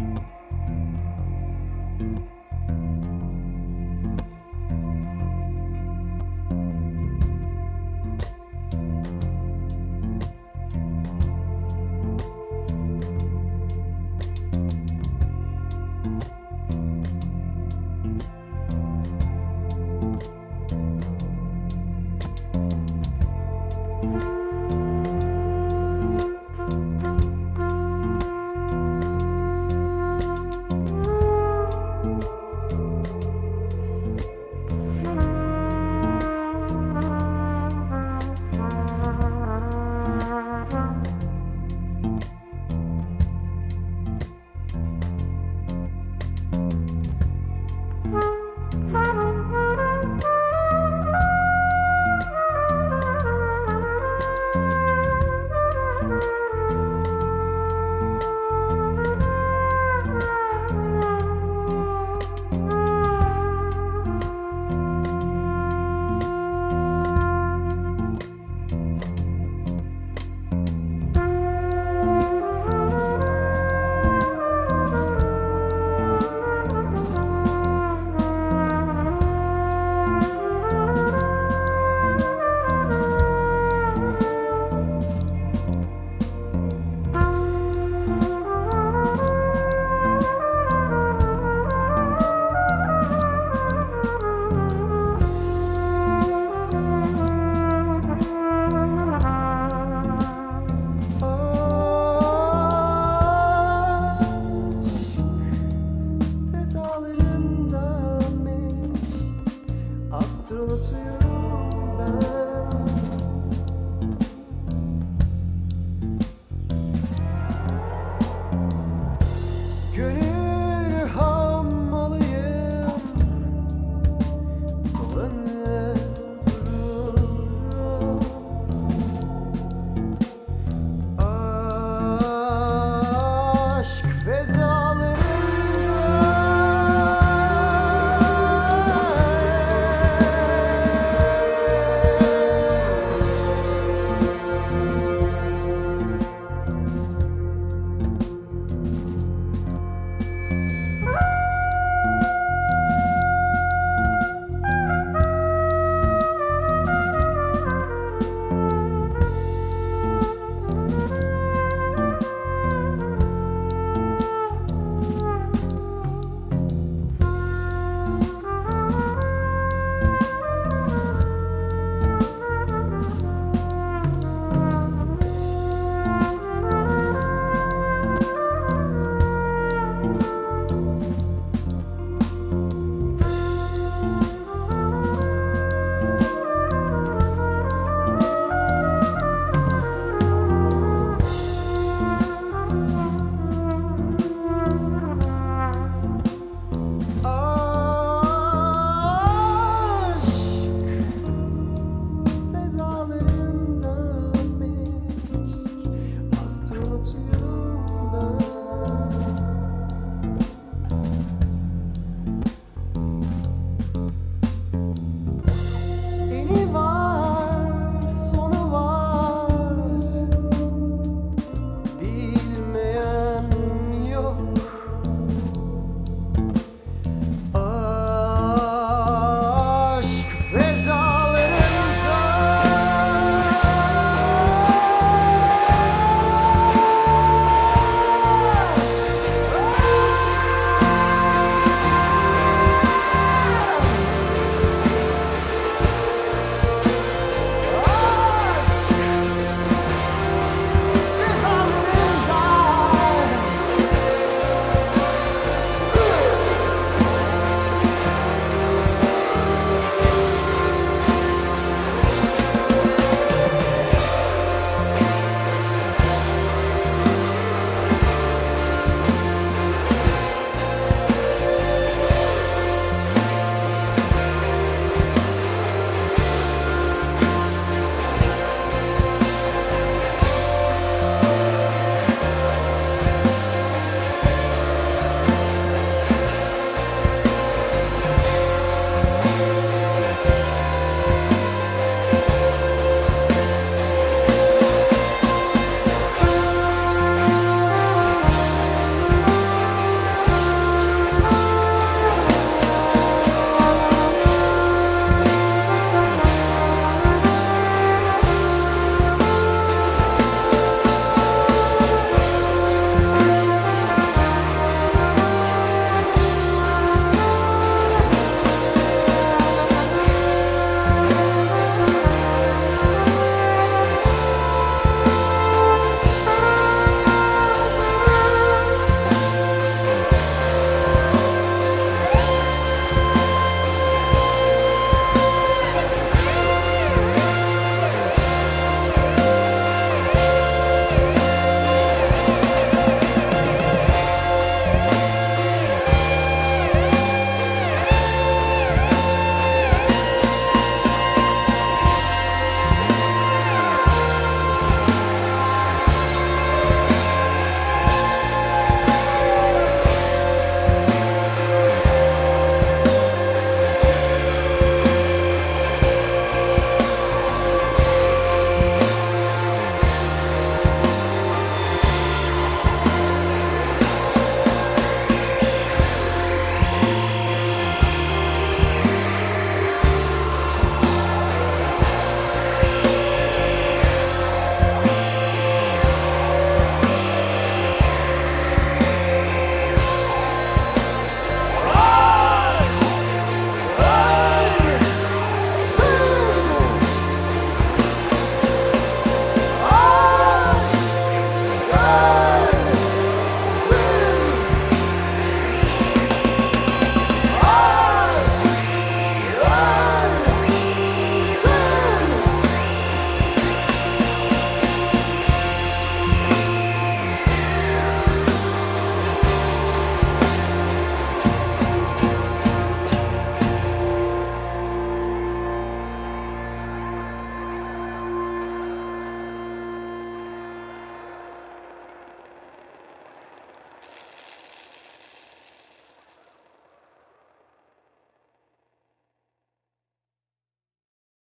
Bye. to you.